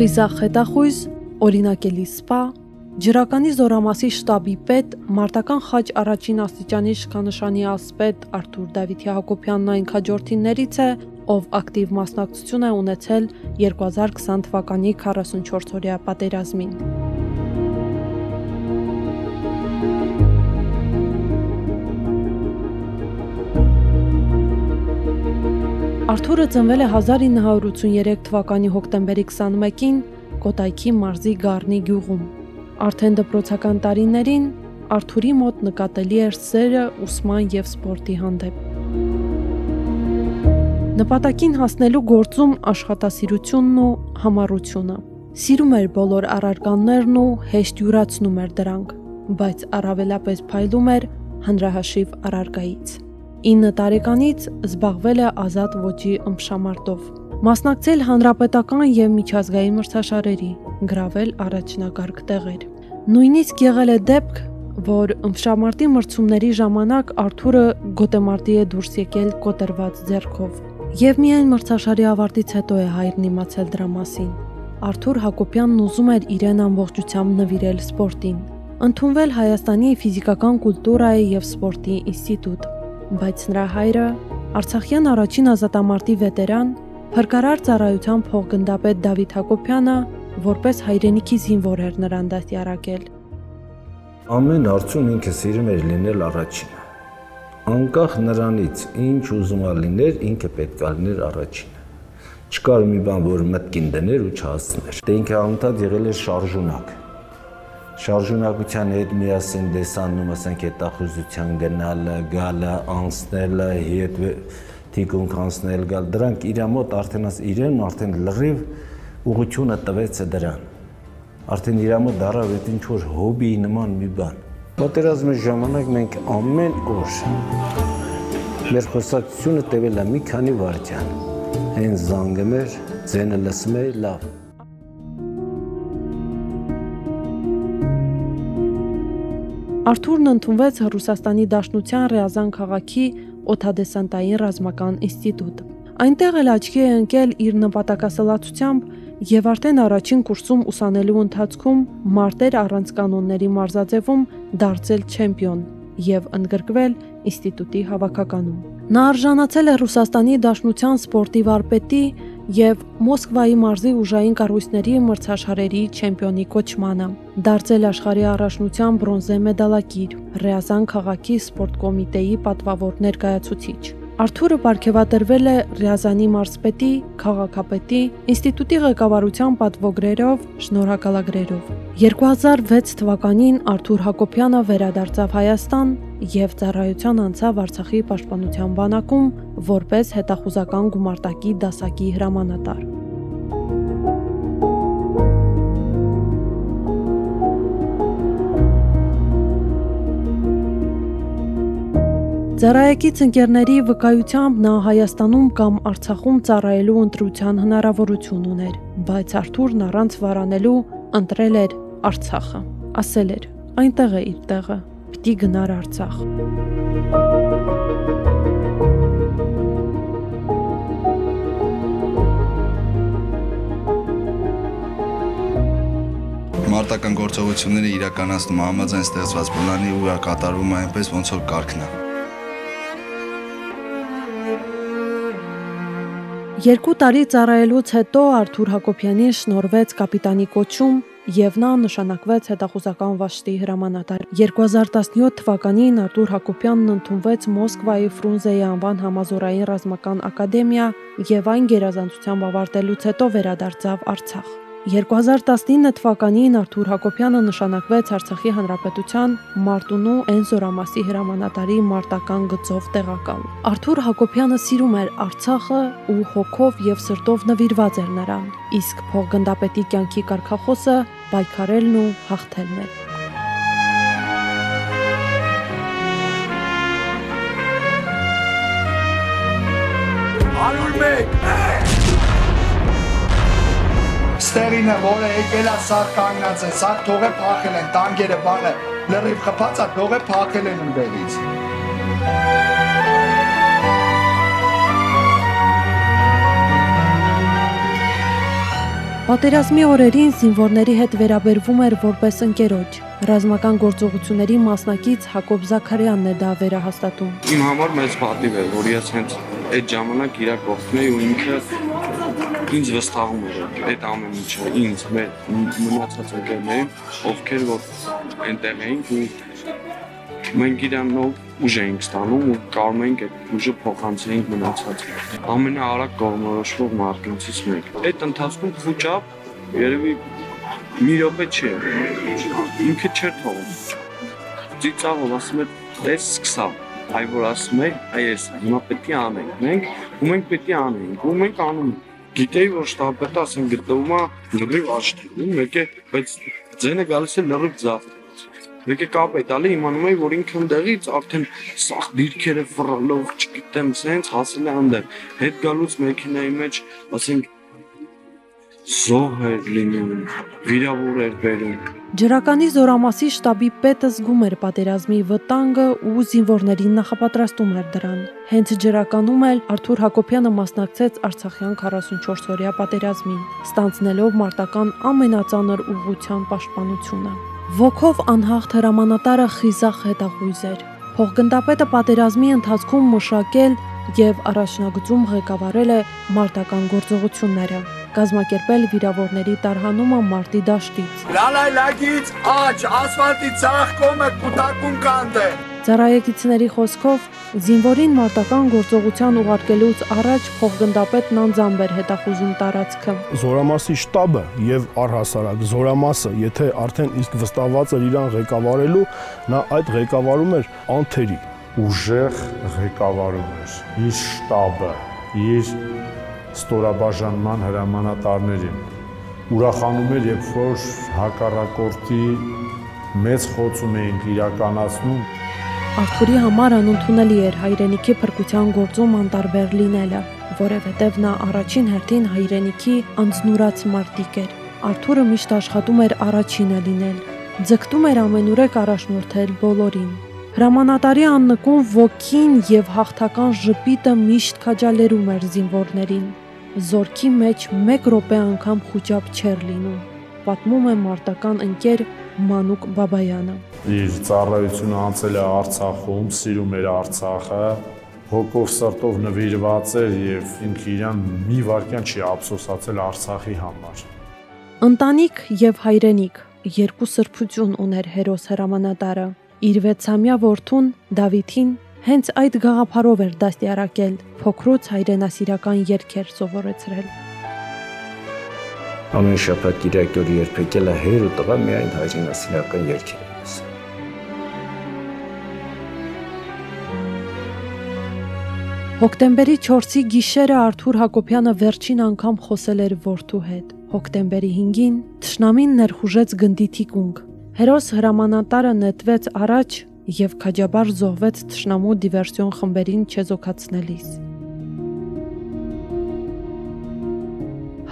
Խիզախ հետախույզ, օրինակելի սպա, ջրականի զորամասի շտաբի պետ, մարտական խաչ առաջին աստիճանի շքանշանի ասպետ Արթուր Դավիթի Հակոբյանն այն քաջորդիներից է, ով ակտիվ մասնակցություն է ունեցել 2020 թվականի 44-օրյա պատերազմին։ Արթուրը ծնվել է 1983 թվականի հոկտեմբերի 21-ին Կոտայքի մարզի Գառնի գյուղում։ Արդեն դպրոցական տարիներին Արթուրի մոտ նկատելի էր սերը ուսման եւ սպորտի հանդեպ։ Նպատակին հասնելու գործում աշխատասիրությունն ու համառությունը։ Սիրում էր բոլոր առարկաներն ու հեշտ յուրացնում էր դրանք, բայց առավելապես փայլում էր հանրահաշիվ առարկայից։ 9 տարեկանից զբաղվել է ազատ ոճի ըմբշամարտով։ Մասնակցել հանրապետական եւ միջազգային մրցաշարերի, գրավել առաջնակարգ տեղեր։ Նույնիսկ եղել է դեպք, որ ըմբշամարտի մրցումների ժամանակ Արթուրը գոտեմարտի է դուրս եկել կոտրված ձեռքով։ Եվ միայն մրցաշարի ավարտից հետո է հայրն իմացել դրա մասին։ Արթուր Հակոբյանն ուզում էր իրեն ամբողջությամբ նվիրել սպորտին։ Ընդունվել Հայաստանի ֆիզիկական կուլտուրայի եւ սպորտի ինստիտուտ բայց նրա հայրը Արցախյան առաջին ազատամարտի վետերան, փրկարար ծառայության փոխգնդապետ Դավիթ Հակոբյանը որպես հայրենիքի զինվոր էր նրան դաստիարակել։ Ամեն արցուն ինքը սիրում էր լինել առաջինը։ Անկախ նրանից ինչ ուզում լիներ, ինքը պետք է լիներ առաջինը։ Չկար մի բան, որ մտքին դներ ու չհասցներ։ Դե ինքը անընդհատ եղել էր շարժունակ շարժունակության հետ միասին դեսանում, ասենք, հետախուզության գնալը, գալը, անցնելը, հետ թիկունք անցնել գալ, դրանք իր մոտ արդեն աս իրեն արդեն լրիվ ուղղությունը տվեց դրան։ Արդեն իր մոտ դարավ այդ ինչ որ հոբի նման մի բան։ Պատերազմի ժամանակ մենք ամեն օր մեր խոսակցությունը տևել է մի քանի վայրկյան։ Հենց զանգում էր, ձենը լսում էր լավ Արթուրն ընդունվեց Ռուսաստանի Դաշնության Ռեազան քաղաքի օթադեսանտային ռազմական ինստիտուտ։ Այնտեղ էլ աչքի է ընկել իր նպատակասլացությամբ եւ արդեն առաջին կուրսում ուսանելու ընթացքում մարտեր առանց կանոնների մարզաձևում դարձել չեմպիոն եւ ընդգրկվել ինստիտուտի հավաքականում։ Նա արժանացել է Ռուսաստանի Դաշնության սպորտի վարպետի եւ Մոսկվայի մարզի ուժային կառույցների մրցաշարերի չեմպիոնի կոչմանը։ Դարձել աշխարհի առաջնության բրոնզե մեդալակիր, Ռեազան քաղաքի սպորտ կոմիտեի պատվավոր ներկայացուցիչ։ Արթուրը ապարգևատրվել է Ռիազանի մարզպետի, քաղաքապետի, ինստիտուտի ղեկավարության պատվոգրերով, շնորհակալագրերով։ 2006 թվականին Արթուր Հակոբյանը վերադարձավ Հայաստան եւ ծառայության անցավ Արցախի պաշտպանության բանակում որպես հետախուզական գումարտակի դասակի հրամանատար։ Ծառայեկից ընկերների վկայությամբ նա Հայաստանում կամ Արցախում ծառայելու ընտրության հնարավորություն ուներ, բայց Արթուրն առանց վարանելու ընտրել էր Արցախը։ Ասել էր. այնտեղ է իր տեղը, պիտի գնար Արցախ։ մարտական գործողությունները իրականացնում համաձայն ստեղծված պլանի ու կատարվում այնպես ոնց որ կարգն է։ Երկու տարի ծառայելուց հետո Արթուր Հակոբյանի շնորվեց կապիտանի կոչում եւ նա նշանակվեց հետախուզական վաշտի հրամանատար։ 2017 թվականին Արտուր Հակոբյանն ընդունվեց Մոսկվայի Ֆրունզեի անվան համազորային ռազմական ակադեմիա եւ այն գերազանցությամբ ավարտելուց հետո վերադարձավ Արցախ։ 2019 թվականին Արթուր Հակոբյանը նշանակվեց Արցախի Հանրապետության Մարտունու Էն Զորամասի հրամանատարի մարտական գծով տեղակալ։ Արթուր Հակոբյանը սիրում էր Արցախը ու հոգով եւ սրտով նվիրված էր նրան, իսկ փողգնդապետի կյանքի կարգախոսը պայքարելն ու հաղթելն էր։ Ստերին է, որը եկել է սաղ կանգնած է, սաղ թող է փախել են, տանկերը բանը, լրիվ խփած է, թող է փախել են ընդեղից։ Պատերազմի օրերին զինվորների հետ վերաբերվում էր որպես ընկերոջ։ Ռազմական գործողությունների մասնակից Հակոբ Զաքարյանն է դա վերահաստատում։ Իմ համար մեծ պատիվ է, որ ես հենց այդ ժամանակ իրա կողքն էի ու ինքը ինձ վստահում էր այդ ամեն ինչը ինձ մեր մնացած ընկերներին ովքեր որ այնտեղ էին ու մենք իրանով ուժ էինք ստանում ու կարող էինք այդ ուժը փոխանցեինք մնացած ամենաարագ կողմնորոշվող մարդկանցից մեկը այդ ընթացքում փուճապ երևի մի րոպե չէ ինքը չէր թողում ծիծաղով ասում էր դες սկսավ այ որ ասում է այս հիմա պետք է անենք մենք ու մենք պետք է անենք ու մենք անում ենք գիտեի որ շտաբետը ասեն գտնվում է լրիվ աչքերում, մեկ է, բայց ձենը գալիս է լրիվ ձախ։ Մեկ է կապ է տալի, իմանում էի, որ ինքը ընդեղից արդեն սախ դիրքերը ֆռալով, չգիտեմ, սենց հասել է այնտեղ։ Հետ գալուց մեքենայի մեջ, ասենք զոհ էր լինում, վիրավոր էր բերում։ Ջրականի զորամասի շտաբի պետը զգում էր պատերազմի վտանգը ու զինվորներին նախապատրաստում էր դրան։ Հենց ջրականում էլ Արթուր Հակոբյանը մասնակցեց Արցախյան 44-օրյա պատերազմին, ստանձնելով մարտական ամենածանր ուղղության պաշտպանությունը։ Ոգով անհաղթ հրամանատարը խիզախ հետախույզ էր։ Փողգնդապետը պատերազմի ընթացքում մշակել եւ առաջնագծում ղեկավարել է մարտական գործողությունները կազմակերպել վիրավորների տարհանումը մարտի դաշտից։ Լալայլագից աճ, ասֆալտի ցախ կոմը կուտակուն կանտե։ Ծառայեկիցների խոսքով զինվորին մարտական գործողության ուղարկելուց առաջ փոխգնդապետն անձամբ էր հետախուզում տարածքը։ Զորամասի շտաբը եւ առհասարակ զորամասը, եթե արդեն իսկ վստահված էր իրան ղեկավարելու, նա այդ ղեկավարում էր անթերի ուժեղ ղեկավարում էր իր շտաբը, իր ստորաբաժանման հրամանատարներին։ Ուրախանում էր, երբ որ հակառակորդի մեծ խոցում էինք իրականացնում։ Արթուրի համար անընդունելի էր հայրենիքի փրկության գործում անտարբեր լինելը, որովհետև նա առաջին հերթին հայրենիքի անձնուրաց մարտիկ էր։ Արթուրը միշտ աշխատում էր առաջինը լինել, ձգտում էր ամենուրեք առաջնորդել բոլորին։ Հրամանատարի աննկուն ոգին եւ հաղթական ժպիտը միշտ քաջալերում էր զինվորներին զորքի մեջ 1 րոպե անգամ խոճապ չեր լինում, պատմում է մարտական ընկեր Մանուկ Բաբայանը։ Իր ծառայությունը անցել է Արցախում, սիրում էր Արցախը, հոգով սրտով նվիրված էր եւ ինքը իրան մի վարքյան չի ափսոսացել Արցախի համար։ Ընտանիք եւ հայրենիք երկու սրբություն ուներ հերոս հրամանատարը։ Իր 6-ամյա որդուն Դավիթին Հենց այդ գաղափարով էր դաստիարակել, փոքրուց հայրենասիրական երգեր սովորեցրել։ Ամեն շաբաթ Կիրակի օր երբեկելը հեր ու տղա միայն հայրենասիրական երգեր Հոկտեմբերի 4-ի գիշերը Արթուր Հակոբյանը վերջին անգամ խոսել էր որդու հետ։ Հոկտեմբերի 5-ին Թշնամին ներխուժեց գնդի թիկունք։ Հերոս հրամանատարը նետվեց առաջ եւ քաջաբար զոհվեց Թշնամու դիվերսիոն խմբերին չեզոքացնելիս։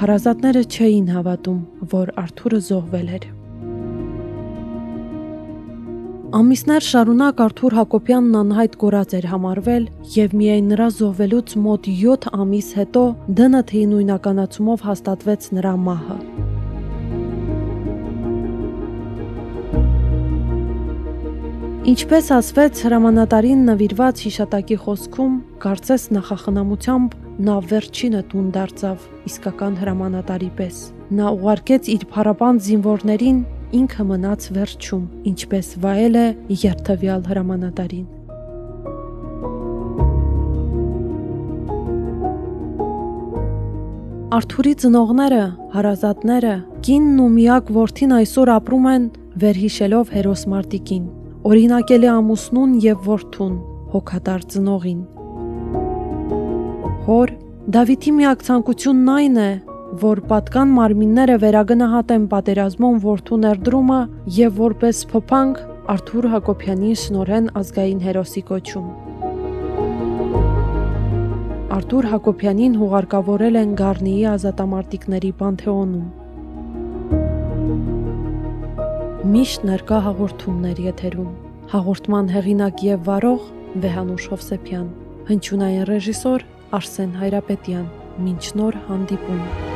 Հարազատները չէին հավատում, որ Արթուրը զոհվել էր։ Ամիսներ շարունակ Արթուր Հակոբյանն անհայտ կորած էր համարվել եւ միայն նրա զոհվելուց մոտ 7 ամիս հետո ԴՆԹ-ի նույնականացումով հաստատվեց նրա մահը։ Ինչպես ասվեց հրամանատարին նվիրված հիշատակի խոսքում, կարծես նախախնամությամբ նա վերջինը տուն դարձավ իսկական հրամանատարի պես։ Նա ուղարկեց իր փառապան զինվորներին, ինքը մնաց վերջում, ինչպես վայել է երթվյալ հրամանատարին։ Արթուրի ծնողները, հարազատները, կինն ու միակ որդին այսօր ապրում են վերհիշելով հերոս Մարտիկին, օրինակելի ամուսնուն եւ որդուն, հոգատար ծնողին։ Հոր Դավիթի միակ ցանկությունն այն է, որ պատկան մարմինները վերագնահատեն պատերազմում որդու ներդրումը եւ որպես փոփանք Արթուր Հակոբյանի շնորհեն ազգային հերոսի կոչում։ Արթուր Հակոբյանին հուղարկավորել են Գառնիի ազատամարտիկների պանթեոնում։ Միշտ ներկա հաղորդումներ եթերում։ Հաղորդման հեղինակ եւ վարող Վեհանուշ Հովսեփյան։ Հնչյունային ռեժիսոր Արսեն Հայրապետյան։ Մինչ նոր հանդիպում։